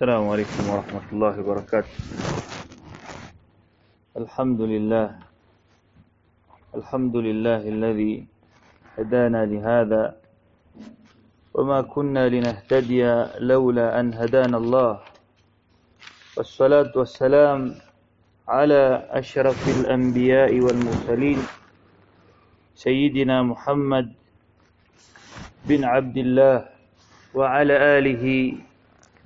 السلام عليكم ورحمة الله وبركاته. الحمد لله. الحمد لله الذي هدانا لهذا. وما كنا لنهتدي لولا أن هدانا الله. والصلاة والسلام على أشرف الأنبياء والمرسلين. سيدنا محمد بن عبد الله وعلى آله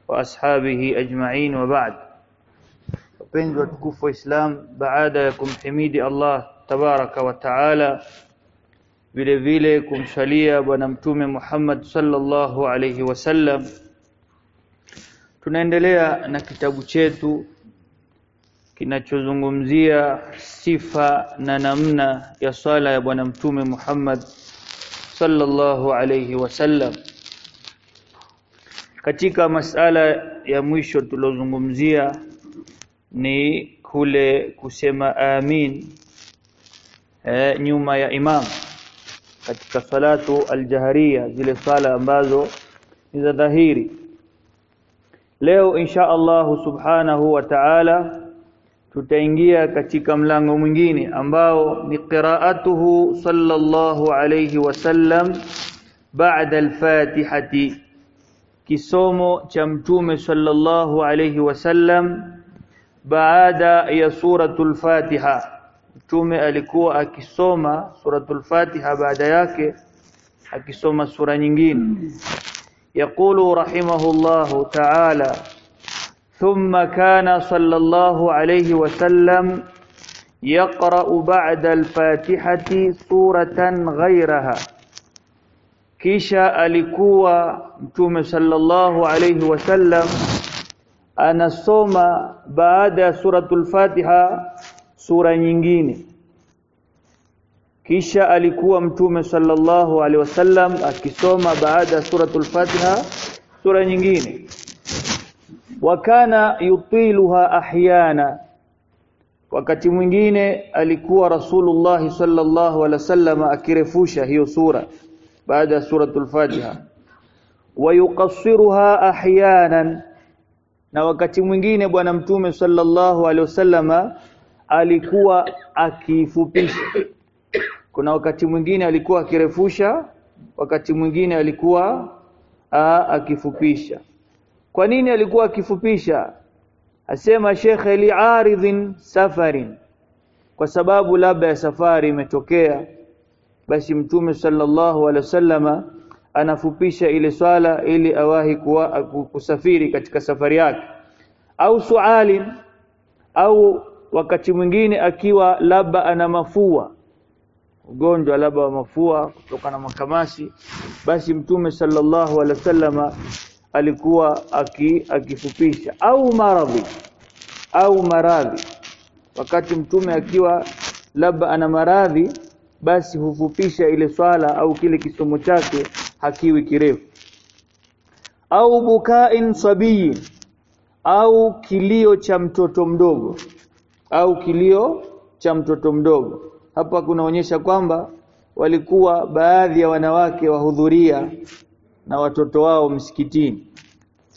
وأصحابه أجمعين وبعد wapenzi watukufu wa Islam baada ya kumhimidi Allah tabaraka wa taala vile vile kumsalia bwana mtume Muhammad sallallahu alayhi wasallam tunaendelea na kitabu chetu kinachozungumzia sifa na namna ya swala ya bwana mtume Muhammad sallallahu alayhi wasallam katika masala ya mwisho tulozungumzia ni kule kusema amin e, nyuma ya imam. Katika salatu aljaharia zile sala ambazo ni za dhahiri. Leo insha Allah subhanahu wa ta'ala tutaingia katika mlango mwingine ambao ni qiraatuhu sallallahu alayhi wasallam ba'da al-fatihati kisomo cha mtume sallallahu alayhi wasallam baada ya suratul Fatiha mtume alikuwa akisoma suratul Fatiha baada yake akisoma sura nyingine يقول رحمه الله تعالى ثم كان صلى الله عليه وسلم يقرأ بعد الفاتحة سورة غيرها kisha alikuwa mtume sallallahu alayhi wasallam anasoma baada ya suratul Fatiha sura nyingine. Kisha alikuwa mtume sallallahu alaihi wasallam akisoma baada ya suratul Fatiha sura nyingine. Wakana yutiluha ahyana wakati mwingine alikuwa rasulullah sallallahu alaihi wasallam akirefusha hiyo sura baada ya suratul Fatiha. Wayuqassiruha ahyanan na wakati mwingine bwana mtume sallallahu alaihi wasallama alikuwa akifupisha kuna wakati mwingine alikuwa akirefusha wakati mwingine alikuwa aa, akifupisha. Kwa nini alikuwa akifupisha? Asema shekhe li'aridhin safarin kwa sababu labda ya safari imetokea basi mtume sallallahu alaihi wasallama anafupisha ile swala ili awahi kuwa, kusafiri katika safari yake. Au suali au wakati mwingine akiwa labda ana mafua ugonjwa labda wa mafua kutoka na makamasi basi mtume sallallahu alaihi wasallama alikuwa aki, akifupisha. Au maradhi au maradhi. Wakati mtume akiwa labda ana maradhi basi hufupisha ile swala au kile kisomo chake hakiwi kirefu. Au bukain sabiyin au kilio cha mtoto mdogo au kilio cha mtoto mdogo. Hapa kunaonyesha kwamba walikuwa baadhi ya wanawake wahudhuria na watoto wao msikitini.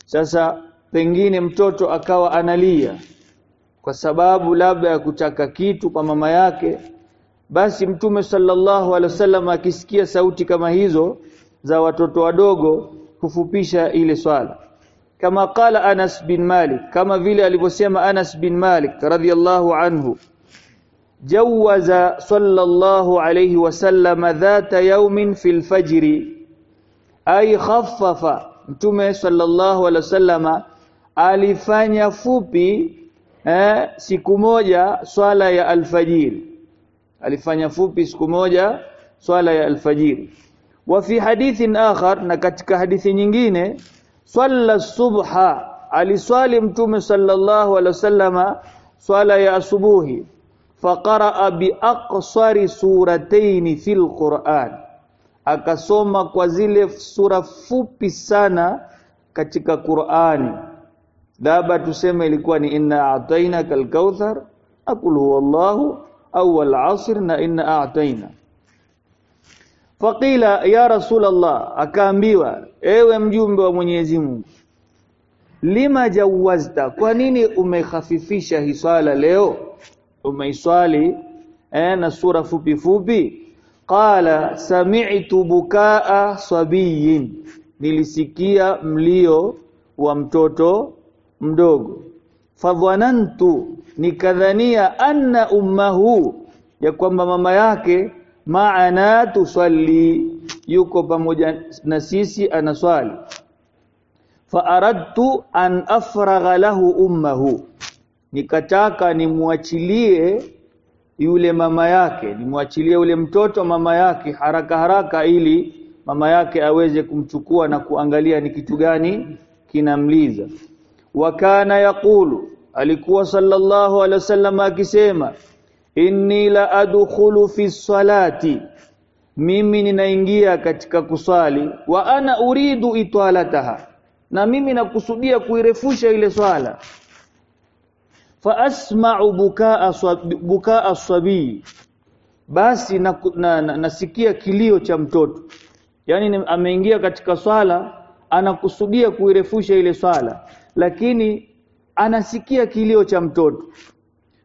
Sasa pengine mtoto akawa analia kwa sababu labda ya kutaka kitu kwa mama yake basi mtume sallallahu alaihi wasallam akisikia sauti kama hizo za watoto wadogo kufupisha ile swala. Kama qala Anas bin Malik kama vile alivyosema Anas bin Malik radhiyallahu anhu jawaza sallallahu alayhi wasallam dhata yawmin fil fajri. Ay khaffafa. Mtume sallallahu alayhi wasallam alifanya fupi eh, siku moja swala ya alfajiri alifanya fupi siku moja swala ya alfajiri. Wa fi hadithin akhar na katika hadithi nyingine swalla subha aliswali mtume sallallahu alaihi wasallama swala ya asubuhi. Faqara bi aqsari suratayn fil Qur'an. Akasoma kwa zile sura fupi sana katika Qur'ani labda tuseme ilikuwa ni inna a'tainaka al-kauthar aqul huwallahu awwal 'asr na inna a'taina faqila ya rasulullah akaambiwa ewe mjumbe wa Mwenyezi Mungu lima jawazta kwa nini umekhafifisha hii swala leo umeiswali eh, na sura fupi fupi qala sami'tu bukaa sabiyin nilisikia mlio wa mtoto mdogo fadhanantu nikadhania anna ummahu ya kwamba mama yake maana tusalli yuko pamoja na sisi anaswali. Fa aradtu an afragha lahu ummahu nikataka nimwachilie yule mama yake nimwachilie yule mtoto mama yake haraka haraka ili mama yake aweze kumchukua na kuangalia ni kitu gani kinamliza. Wakana yaqulu alikuwa sallallahu alaihi wasallam akisema inni la adkhulu fi salati. Mimi ninaingia katika kuswali wa ana uridu itwalataha. Na mimi nakusudia kuirefusha ile swala. Fa asma'u bukaa bukaa basi na, na, na, nasikia kilio cha mtoto. Yani ameingia katika swala anakusudia kuirefusha ile swala. Lakini anasikia kilio cha mtoto.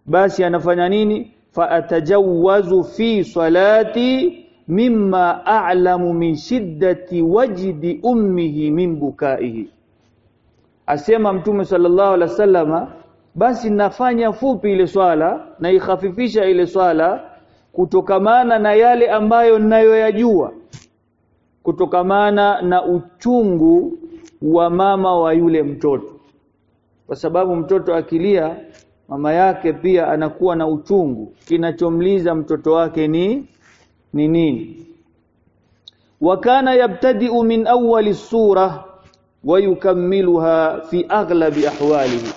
Basi anafanya nini? Fa atajawazu fi salati mimma a'lamu min shiddati wajdi ummihi min bukaihi. Asema mtume sallallahu alaihi wasallama basi nafanya fupi ile swala na ikhafifisha ile swala kutokamana na yale ambayo ninayoyajua kutokamana na uchungu wa mama wa yule mtoto kwa sababu mtoto akilia mama yake pia anakuwa na uchungu. Kinachomliza mtoto wake ni ni nini? Wakana yabtadi'u min awwali sura wa yukammiluha fi aghlabi ahwalihi.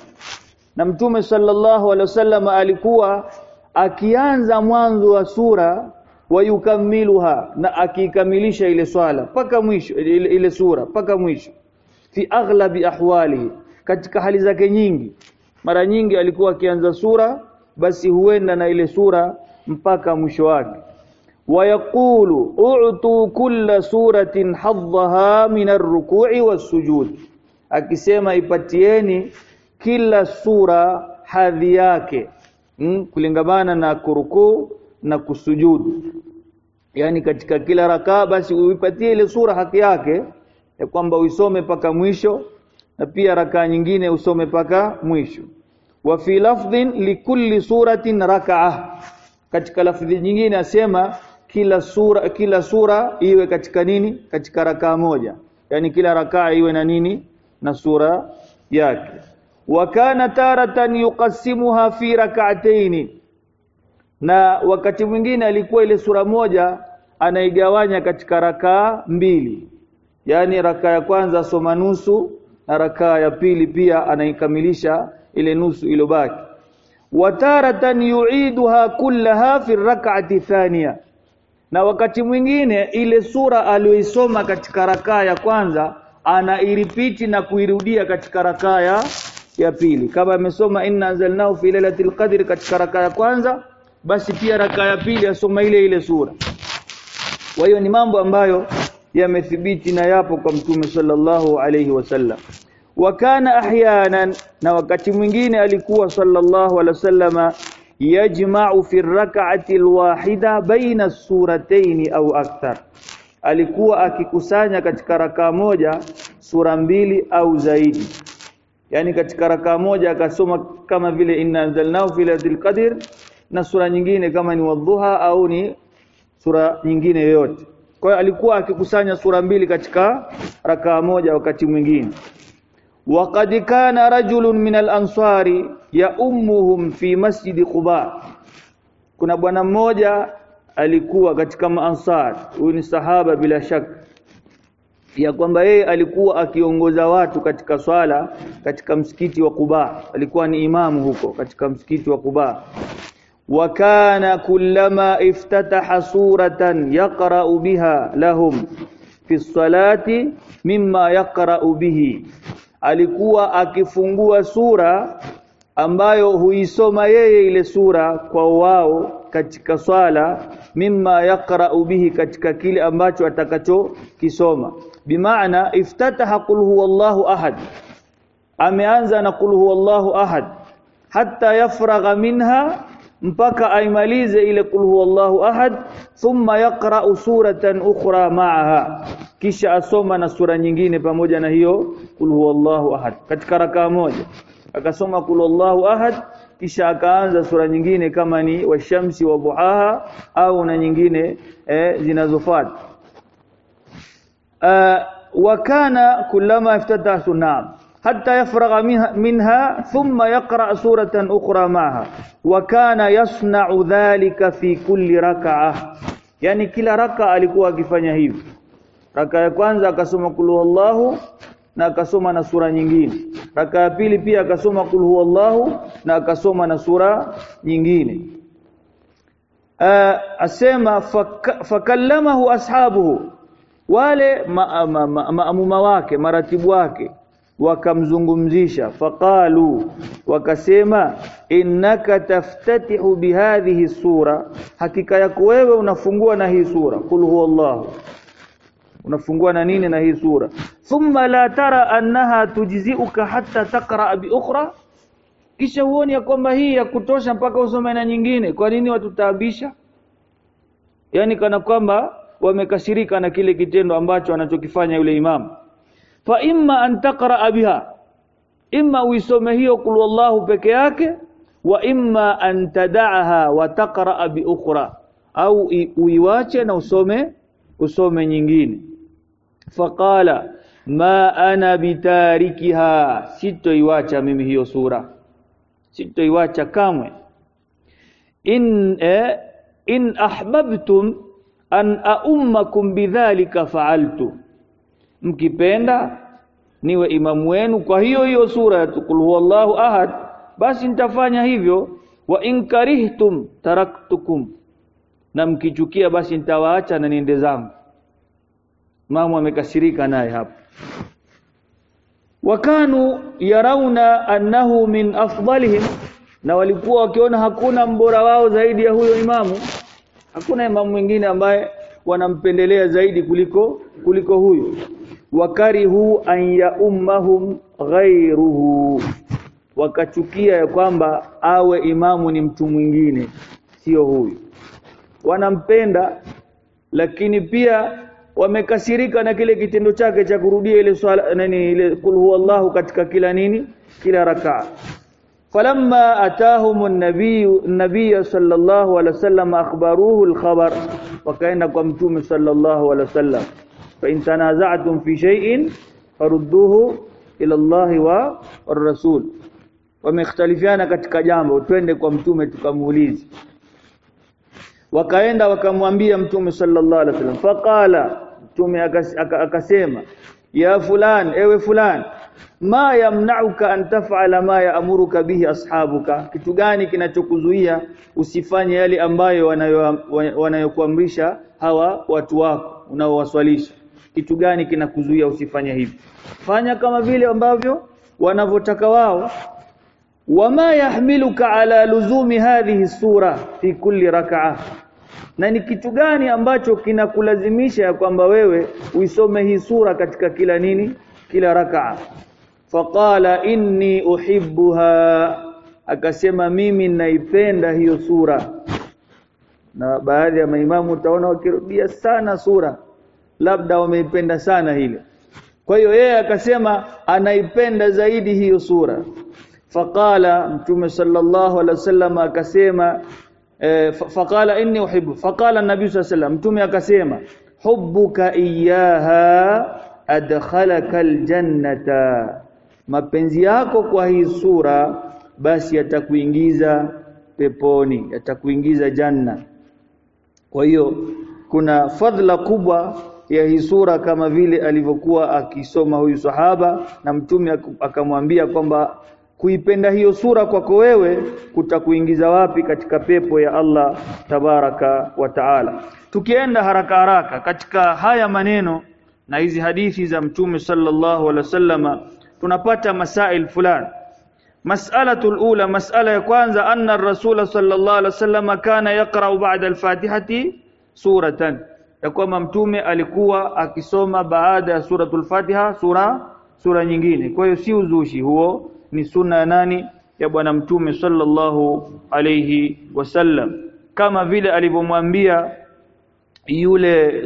Na mtume sallallahu alaihi wasallam alikuwa akianza mwanzo wa sura wa yukammiluha na akikamilisha ile swala paka mwisho ile, ile sura paka mwisho. Fi aghlabi ahwalihi katika hali zake nyingi. Mara nyingi alikuwa akianza sura basi huenda na ile sura mpaka mwisho wake. Wayaqulu u'tu kulla suratin hadhaha min ar-ruku'i was-sujud. Akisema ipatieni kila sura hadhi yake hmm? kulingamana na kurukuu na kusujudu yani katika kila rakaa basi uipatie ile sura haki yake ya kwamba uisome paka mwisho na pia rakaa nyingine usome paka mwisho. Wa fi lafdhin likulli suratin rak'ah katika lafdhi nyingine asema kila sura kila sura iwe katika nini? Katika rakaa moja. Yani kila rakaa iwe na nini? Na sura yake. Wa kana taratan yuqassimuha fi rak'atayn na wakati mwingine alikuwa ile sura moja anaigawanya katika rakaa mbili. Yani rakaa ya kwanza soma nusu na rakaa ya pili pia anaikamilisha ile nusu ilobaki wataratan yuiduha kullaha fi rak'ati thania na wakati mwingine ile sura aliyoisoma katika rakaa ya kwanza anairipiti na kuirudia katika rakaa ya ya pili. Kama amesoma inna anzalnahu fi lailatul qadr katika rakaa ya kwanza basi pia rakaa ya pili asoma ile ile sura. Kwa hiyo ni mambo ambayo yamethibiti na yapo kwa mtume sallallahu alayhi wasallam wakana ahyana na wakati mwingine alikuwa sallallahu alayhi wasallama yajma'u fi rak'ati alwahida baina suratayn au akthar. Alikuwa akikusanya katika rakaa moja sura mbili au zaidi. Yani katika rakaa moja akasoma kama vile inna anzalnahu fi lailatul qadr na sura nyingine kama ni wadhuha au ni sura nyingine yoyote kwa hiyo alikuwa akikusanya sura mbili katika rakaa moja wakati mwingine. Waqad kana rajulun min al-ansari ya ummuhum fi masjidi Quba. Kuna bwana mmoja alikuwa katika maansar. Huyu ni sahaba bila shaka. Ya kwamba yeye alikuwa akiongoza watu katika swala katika msikiti wa Quba. Alikuwa ni imamu huko katika msikiti wa Quba kana kullama iftataha suratan yaqra'u biha lahum fi salati mimma yaqra'u bihi alikuwa akifungua sura ambayo huisoma yeye ile sura kwa wao katika swala mimma yaqra'u bihi katika kile ambacho atakachokisoma. Bimaana iftataha qul huwallahu ahad. Ameanza na qul huwallahu ahad. Hatta yafragha minha mpaka aimalize ile qul huwallahu ahad thumma yaqra'u suratan ukhra ma'aha. Kisha asoma na sura nyingine pamoja na hiyo qul huwallahu ahad. Katika rakaa moja akasoma qul huwallahu ahad kisha akaanza sura nyingine kama ni washamsi wa buhaha au na nyingine eh, zinazofuata. Uh, wa kana kullama iftataha sunam hatta yafragha minha, thumma yaqra suratan ukhra ma'aha. Wa kana yasna'u dhalika fi kulli rak'ah yani kila raka alikuwa akifanya hivi raka ya kwanza akasoma kul huwallahu na akasoma na sura nyingine. Raka ya pili pia akasoma kul huwallahu na akasoma na sura nyingine. Uh, asema fak, fakallamahu ashabuhu. Wale maamuma ma, ma, ma, wake maratibu wake wakamzungumzisha. Faqalu wakasema innaka taftatihu bihadhihi sura hakika yako wewe unafungua na hii sura. Kul huwallahu unafungua na nini na hii sura? Thumma la tara annaha tujziuka hatta taqra bi ukhra kisha huoni ya kwamba hii ya kutosha mpaka usome na nyingine. Kwa nini watutaabisha? Yani kana kwamba wamekashirika na kile kitendo ambacho anachokifanya yule imamu fa imma an taqra biha. Imma uisome hiyo qul wallahu peke yake wa imma an tad'aha wa taqra bi ukhra. Au uiwache na usome usome nyingine. Faqala ma ana bitarikiha. Sitoiwacha mimi hiyo sura. Sitoiwacha kamwe. In eh, in ahbabtum an aummakum bidhalika fa'altu mkipenda niwe imamu wenu kwa hiyo hiyo sura ya qul huwallahu ahad basi nitafanya hivyo. Wa inkarihtum taraktukum na mkichukia basi nitawaacha na niende zangu. Mamu amekasirika naye hapo. Wakanu yarauna annahu min afdalihim na walikuwa wakiona hakuna mbora wao zaidi ya huyo imamu. Hakuna imamu mwingine ambaye wanampendelea zaidi kuliko kuliko huyo wakarihu an yaummahum ghairuhu wakachukia ya kwamba awe imamu ni mtu mwingine sio huyu. Wanampenda lakini pia wamekasirika na kile kitendo chake cha kurudia ile swala nani ile kul huwallahu katika kila nini kila rakaa falamma atahum an-nabiy an-nabiy sallallahu alaihi wasallam akhbaruhu al-khabar wakaenda kwa mtume sallallahu alaihi wasallam fa in tanaza'tum fi shay'in farudduhu ila Allah wa ar-rasul. Wamekhtalifiana katika jambo twende kwa mtume tukamuulize. Wakaenda wakamwambia mtume sallallahu alaihi wasallam faqala mtume akasema ya fulan ewe fulan ma yamna'uka an taf'ala ma ya'muruka bihi ashabuka. Kitu gani kinachokuzuia usifanye yale ambayo wanayokuamrisha hawa watu wako unaowaswalisha? Kitu gani kinakuzuia usifanye hivi? Fanya kama vile ambavyo wanavyotaka wao. Wama yahmiluka ala luzumi hadhihi sura fi kulli rak'ah. Na ni kitu gani ambacho kinakulazimisha ya kwamba wewe uisome hii sura katika kila nini? Kila rakaa faqala inni uhibbuha. Akasema mimi naipenda hiyo sura. Na baadhi ya maimamu utaona wakirudia sana sura. Labda wameipenda sana hile kwa hiyo yeye akasema anaipenda zaidi hiyo sura. Faqala mtume sallallahu alaihi wasallam akasema e, faqala inni uhibbu faqala an-nabii sallallahu alaihi mtume akasema hubbuka iyyaha adkhalaka aljannata mapenzi yako kwa hii sura basi yatakuingiza peponi yatakuingiza janna. Kwa hiyo kuna fadhila kubwa ya hii sura kama vile alivyokuwa akisoma huyu sahaba na mtume akamwambia kwamba kuipenda hiyo sura kwako wewe kutakuingiza wapi katika pepo ya Allah tabaraka wa taala. Tukienda haraka haraka katika haya maneno na hizi hadithi za mtume sallallahu alaihi wasallama tunapata masail fulani mas'alatul ula mas'ala ya kwanza anna ar-rasul sallallahu alaihi wasallam kana yaqra ba'da al-fatihati suratan. Ya kwamba mtume alikuwa akisoma baada ya suratul fatiha sura sura nyingine. Kwa hiyo si uzushi huo ni sunna ya nani? Ya bwana mtume sallallahu alayhi wasallam. Kama vile alivyomwambia yule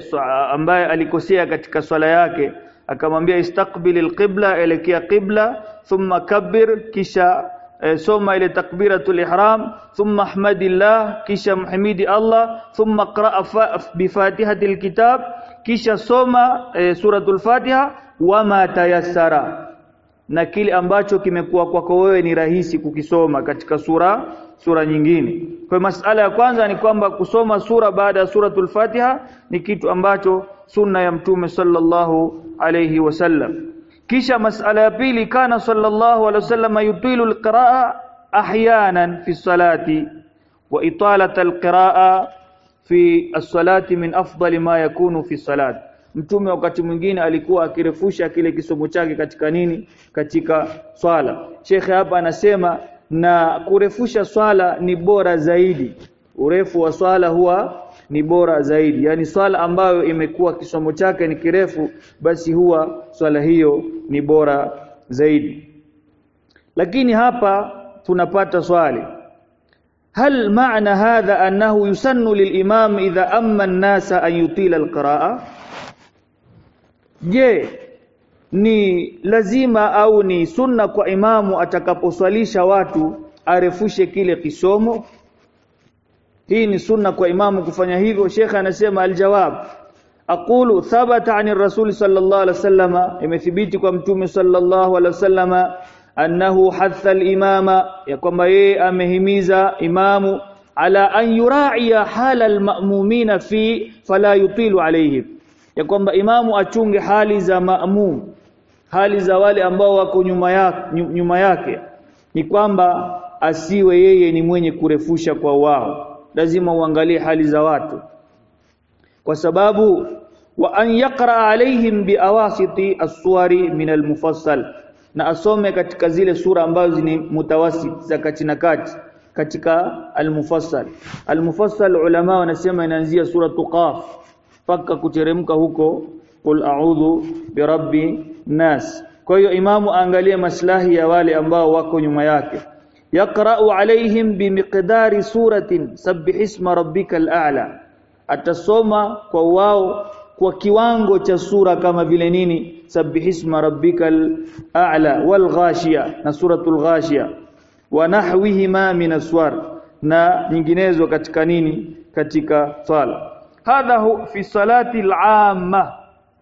ambaye alikosea katika swala yake akamwambia istaqbilil qibla elekea qibla thumma kabbir kisha e, soma ile takbiratul ihram thumma ahmadillah kisha mhimidi Allah thumma qra bi fatihatil kitab kisha soma e, suratul fatiha wama tayassara. Na kile ambacho kimekuwa kwako wewe ni rahisi kukisoma katika sura sura nyingine. Kwa masala ya kwanza ni kwamba kusoma sura baada ya suratul Fatiha ni kitu ambacho sunna ya Mtume sallallahu alayhi wasallam. Kisha masala ya pili kana sallallahu alayhi wasallam yutilu alqiraa ahyanan fi salati wa italata alqiraa fi as-salati min afdali ma yakunu fi salati Mtume wakati mwingine alikuwa akirefusha kile kisomo chake katika nini? Katika swala. Shekhe hapa anasema na kurefusha swala ni bora zaidi. Urefu wa swala huwa ni bora zaidi. yani swala ambayo imekuwa kisomo chake ni kirefu basi huwa swala hiyo ni bora zaidi. Lakini hapa tunapata swali. Hal maana hadha annahu yusannu lilimam idha amma an-nasa an yutila al-qira'a? Je, ni lazima au ni sunna kwa imamu atakaposwalisha watu arefushe kile kisomo? Hii ni sunna kwa imamu kufanya hivyo. shekha anasema aljawab aqulu thabata ani rasul sallallahu alaihi wasallama, imethibiti kwa mtume sallallahu alaihi wasallama annahu hatha al-imama, ya kwamba yeye amehimiza imamu ala an yura'iya hala al-ma'mumina fi fala yutilu alayhim ya kwamba imamu achunge hali za maamum hali za wale ambao wako nyuma yake nyuma yake ni kwamba asiwe yeye ni mwenye kurefusha kwa wao. Lazima uangalie hali za watu. Kwa sababu wa an yaqra alaihim biawasiti as-suwari min al-mufassal na asome katika zile sura ambazo ni mutawasit za kati na kati katika almufassal almufassal. Al-mufassal ulama wanasema inaanzia sura tuqaf mpaka kuteremka huko qul a'udhu birabbi nas. Kwa hiyo imamu aangalie maslahi ya wale ambao wako nyuma yake. Yaqra'u alaihim bimiqdari suratin sabbih isma rabbikal a'la. Atasoma kwa wao kwa kiwango cha sura kama vile nini? Sabbih isma rabbikal a'la wal ghashiya na suratul ghashiya wa nahwihima min aswar na nyinginezo katika nini? Katika sala. Hadha fi salati al-amma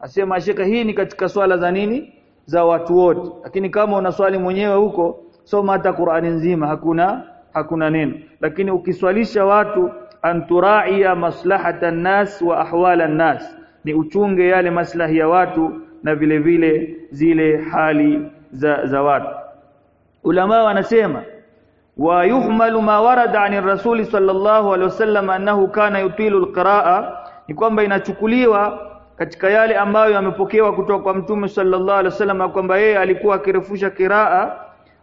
asema shekhe hii ni katika swala za nini? Za watu wote. Lakini kama unaswali mwenyewe huko soma hata Qur'ani nzima hakuna hakuna neno. Lakini ukiswalisha watu anturaia maslahata nas wa ahwala nas ni uchunge yale maslahi ya watu na vile vile zile hali za, za watu. Ulama wanasema wa yuhmalu ma warada anir rasuli sallallahu alaihi wasallam annahu kana yutilu alqiraa ni kwamba inachukuliwa katika yale ambayo yamepokewa kutoka kwa mtume sallallahu alaihi wasallam kwamba yeye alikuwa akirefusha kiraa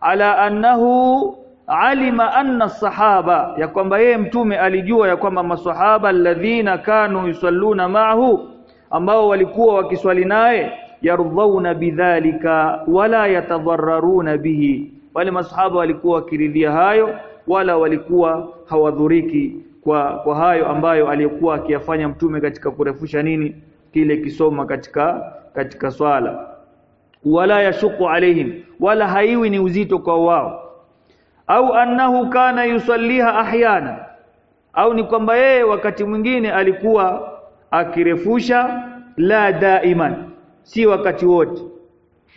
ala annahu alima anna sahaba ya kwamba yeye mtume alijua ya kwamba maswahaba alladhina kanu yusalluna ma'ahu ambao walikuwa wakiswali naye yardhauna bidhalika wala yatadhararuna bihi. Wale masahaba walikuwa wakiridhia hayo wala walikuwa hawadhuriki kwa kwa hayo ambayo aliyokuwa akiyafanya mtume katika kurefusha nini kile kisoma katika katika swala. Wala yashuku alaihim wala haiwi ni uzito kwa wao. Au annahu kana yusalliha ahyana au ni kwamba yeye wakati mwingine alikuwa akirefusha la daiman si wakati wote.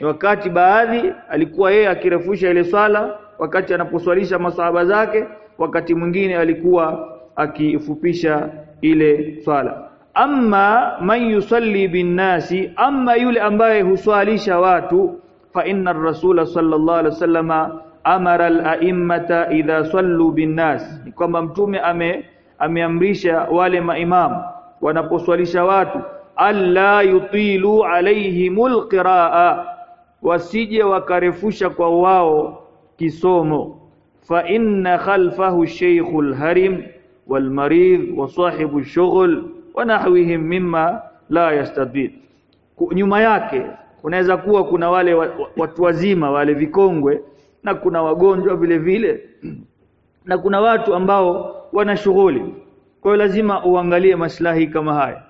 Wakati baadhi alikuwa yeye akirefusha ile swala wakati anaposwalisha masahaba zake wakati mwingine alikuwa akifupisha ile swala amma man yusalli binnasi amma yule ambaye huswalisha watu fa inna ar-rasula sallallahu alaihi wasallama amara al-a'immata idha sallu binnas. Ni kwamba mtume ame ameamrisha wale maimamu wanaposwalisha watu alla yutilu alaihimul qiraa wasije wakarefusha kwa wao kisomo. Fa inna khalfahu shaykhul harim wal marid wa sahibu shughul wa nahwihim mimma la yastadid. Nyuma yake kunaweza kuwa kuna wale wa- wa- watu wazima wale vikongwe na kuna wagonjwa vile vile na kuna watu ambao wana shughuli. Kwa lazima uangalie maslahi kama haya.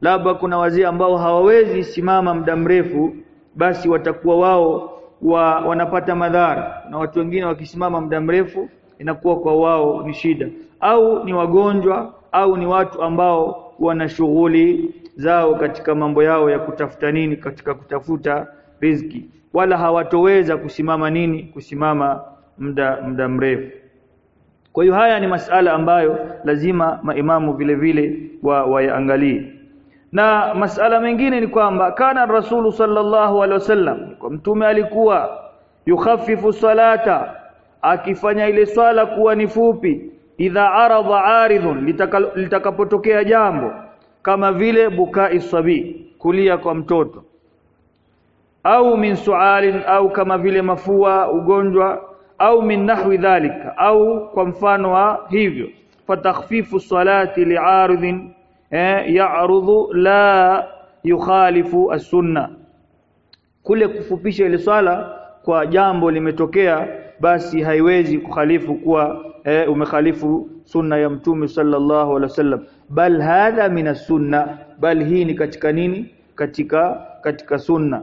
Labda kuna wazee ambao hawawezi simama muda mrefu basi watakuwa wao wa, wanapata madhara. Na watu wengine wakisimama muda mrefu inakuwa kwa wao ni shida. Au ni wagonjwa au ni watu ambao wana shughuli zao katika mambo yao ya kutafuta nini katika kutafuta riziki. Wala hawatoweza kusimama nini? Kusimama muda muda mrefu. Kwa hiyo haya ni masala ambayo lazima maimamu vile vile wa wayaangalie. Na masala mengine ni kwamba kana rasulu sallallahu alaihi wasallam kwa mtume alikuwa yukhaffifu salata akifanya ile swala kuwa ni fupi idha aradha aridhun litaka- litakapotokea jambo kama vile bukai sabi kulia kwa mtoto. Au min sualin au kama vile mafua ugonjwa au min nahwi dhalika au kwa mfano wa hivyo. Fatakhfifu salati li'aridhin eh, ya'rudhu la yukhalifu as-sunna. Kule kufupisha ile swala kwa jambo limetokea basi haiwezi kukhalifu kuwa eh, umekhalifu sunna ya mtume sallallahu alaihi wasallam. Bal hadha min sunna bal hii ni katika nini? Katika katika sunna.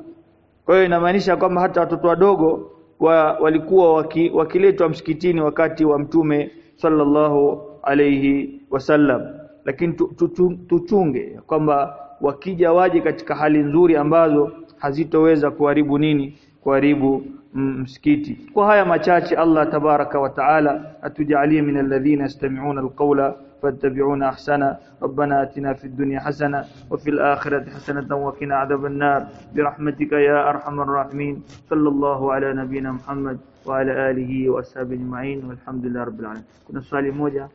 Kwa hiyo inamaanisha kwamba hata watoto wadogo wa, walikuwa waki, wakiletwa msikitini wakati wa mtume sallallahu alayhi wasallam. Lakini tu, tu, tu, tuchunge kwamba wakija waje katika hali nzuri ambazo hazitoweza kuharibu nini? Kuharibu msikiti kwa haya machache Allah tabaraka wa taala atujalie min alladhina yastami'una alqawla فاتبعون أحسنه ربنا آتنا في الدنيا حسنة وفي الآخرة حسنة وقنا عذاب النار برحمتك يا أرحم الراحمين صلى الله على نبينا محمد وعلى آله وأصحابه أجمعين والحمد لله رب العالمين كنا swali moja